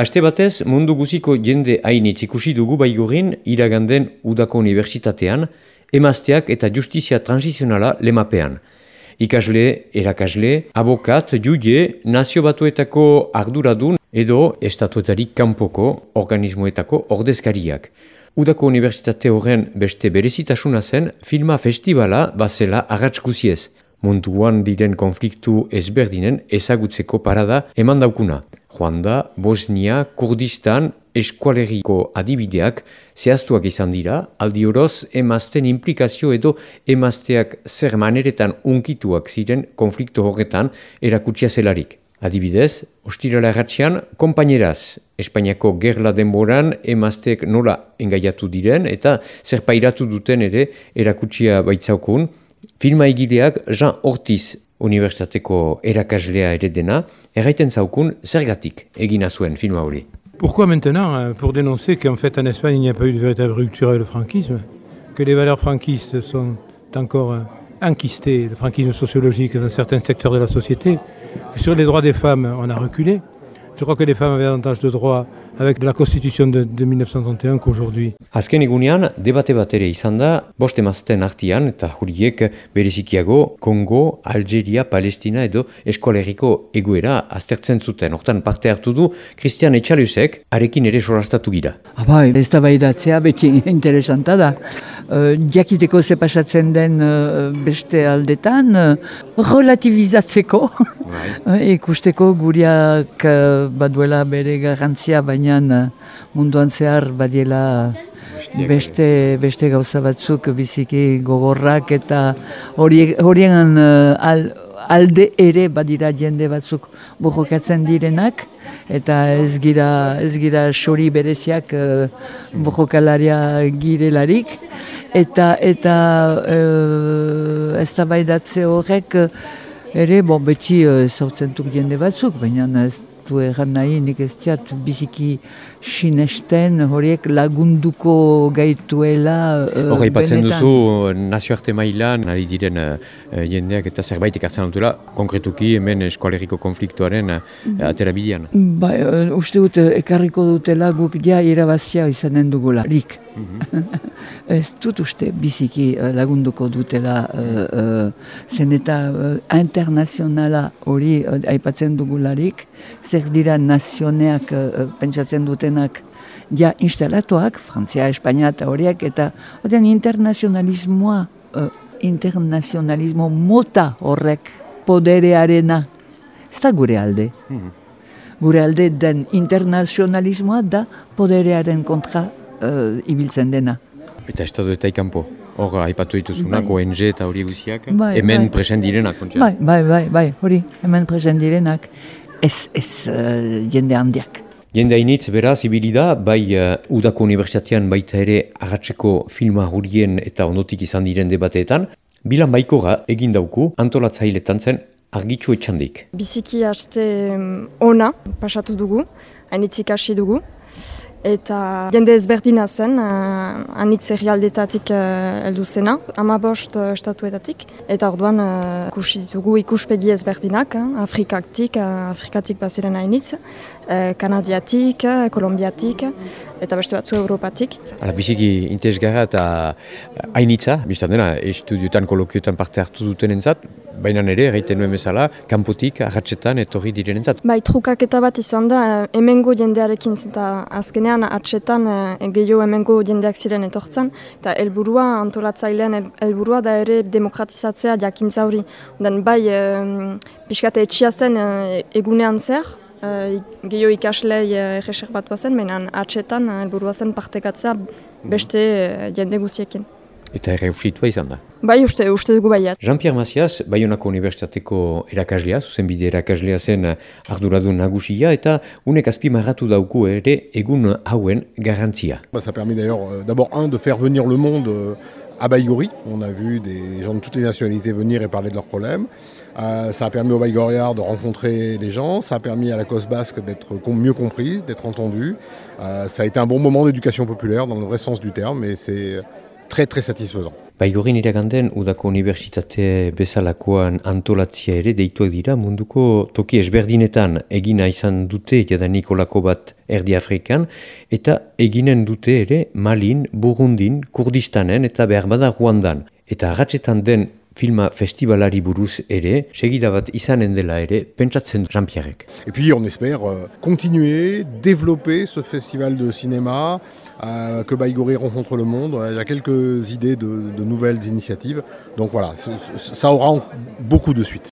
Aste batez, mundu guziko jende hainitz ikusi dugu baigurin iraganden udako unibertsitatean, emazteak eta justizia transizionala lemapean. Ikasle, erakasle, abokat, jude, nazio batuetako arduradun edo estatuetarik kanpoko organismoetako ordezkariak. Udako unibertsitate horren beste berezitasuna zen filma festivala bazela agatskuziez. Munduan diren konfliktu ezberdinen ezagutzeko parada eman daukuna. Juanda, Bosnia, Kurdistan, eskualeriko adibideak zehaztuak izan dira, aldi horoz emazten implikazio edo emazteak zer maneretan unkituak ziren konflikto horretan erakutsia zelarik. Adibidez, ostirala erratxean, kompaineraz, Espainiako gerla denboran emazteek nola engaiatu diren eta zer pairatu duten ere erakutsia baitzaukun, filma egileak Jean Ortiz Universitateko erakaslea ere dena, erraiten zaukun zergatik egina zuen filma hori. Pourquoi maintenant euh, Pour dénoncer qu'en fait en Espagne il n'y a pas eu de véritable rupture avec le franquisme, que les valeurs franquistes sont encore euh, enquistées, le franquisme sociologique dans certains secteurs de la société, que sur les droits des femmes on a reculé. Je crois que les femmes avaient davantage de droits avec la constitution de, de 1931 qu'aujourd'hui. Azken egunean, debate bat ere izan da, bost emazten artian eta huriek berezikiago Kongo, Algeria, Palestina edo eskoaleriko egoera aztertzen zuten. Hortan parte hartu du, Christian Etxalusek arekin ere sorastatu gira. Aba, ez da baidatzea beti interesanta da. Uh, jakiteko ze pasatzen den uh, beste aldetan, uh, relativizatzeko, ikusteko guriak uh, baduela bere garrantzia, baina munduan zehar badiela beste, beste. gauza batzuk biziki gogorrak eta horien alde ere badira jende batzuk bojokatzen direnak eta ez gira, ez gira sori bereziak uh, bojokalaria girelarik. Eta eta uh, ez da horrek ere bon, beti uh, jende batzuk, baina ez du erran nahi, nik ez diat biziki sinesten horiek lagunduko gaituela uh, Hor, ipatzen duzu nazioarte mailan, nari diren uh, jendeak eta zerbait ikartzen dutela, konkretuki hemen eskualeriko konfliktuaren uh, atera bidean. Ba, uh, uste dut, ekarriko dutela guk ja irabazia izanen dugula, rik. ez dut uste biziki lagunduko dutela uh, zen eta uh, internazionala hori uh, aipatzen dugularik, zer dira nazioneak uh, pentsatzen dutenak ja instalatuak, Frantzia, Espainia eta horiek, eta horien internazionalismoa, uh, internazionalismo mota horrek poderearena, ez da gure alde. Mhm. Gure alde den internazionalismoa da poderearen kontra uh, ibiltzen dena. Eta estatu eta ikampo, hor haipatu dituzunak, bai. ONG eta hori guziak, bai, hemen bai. presen direnak, Bai, bai, bai, bai, hori, hemen presen direnak, ez, ez uh, jende handiak. Jende hainitz beraz, ibilida, bai uh, Udako Unibertsitatean baita ere agatzeko filma hurien eta ondotik izan diren debateetan, bilan baikora egin dauku antolatzailetan zen argitxu etxandik. Biziki haste ona pasatu dugu, hainitzik hasi dugu, eta jende ezberdina zen, uh, anitz errialdetatik uh, eldu zena, ama bost uh, estatuetatik, eta orduan uh, ikusi ditugu ikuspegi ezberdinak, uh, Afrikatik, uh, Afrikatik baziren hainitz, uh, Kanadiatik, uh, Kolombiatik, eta beste batzu Europatik. Hala, biziki interesgarra eta hainitza, biztan dena, estudiotan, kolokiotan parte hartu duten entzat, baina nire, erraiten nuen bezala, kanpotik, ahatsetan, etorri diren entzat. Bai, trukak eta bat izan da, emengo jendearekin eta azkenean atxetan e, gehiago emengo jendeak ziren etortzen, eta helburua antolatzailean helburua da ere demokratizatzea jakintza hori. Den bai, e, pixkate etxia zen egunean zer, gehiago ikaslei egeser bat bazen, baina atxetan helburua zen partekatzea beste jende guziekin. Eta ere usitua izan da. Bai, uste, uste dugu baiat. Jean-Pierre Macias, Bayonako Unibertsitateko erakaslea, zuzenbide erakaslea zen arduradun nagusia, eta unek azpi marratu dauku ere egun hauen garantzia. Ba, ça permet d'ailleurs, euh, d'abord, un, de faire venir le monde euh, à Baïgori. On a vu des gens de toutes les nationalités venir et parler de leurs problèmes. Euh, ça a permis aux Baïgoriards de rencontrer les gens, ça a permis à la cause basque d'être mieux comprise, d'être entendue. Euh, ça a été un bon moment d'éducation populaire dans le vrai sens du terme, et très très satisfaisant. Baigorin iraganden udako unibertsitate bezalakoan antolatzia ere deituak dira munduko toki esberdinetan egina izan dute jadanik olako bat erdi Afrikan eta eginen dute ere Malin, Burundin, Kurdistanen eta berbada Ruandan. Eta agatzetan den filma festivalari buruz ere, segida bat izanen Jean-Pierrek. Et puis on espère euh, continuer, développer ce festival de cinéma, euh, que Baïgoré rencontre le monde. Il y a quelques idées de, de nouvelles initiatives. Donc voilà, ça aura beaucoup de suite.